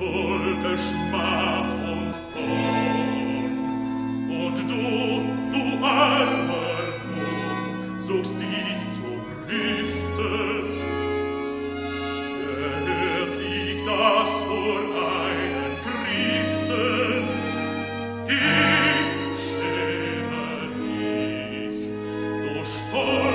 Dulde Schmach und Horn. Und du, du armer Wurm, suchst dich zu brüsten, Erhört sich das vor einen Christen? Geh, schäme dich, du stolzer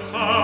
Zeit.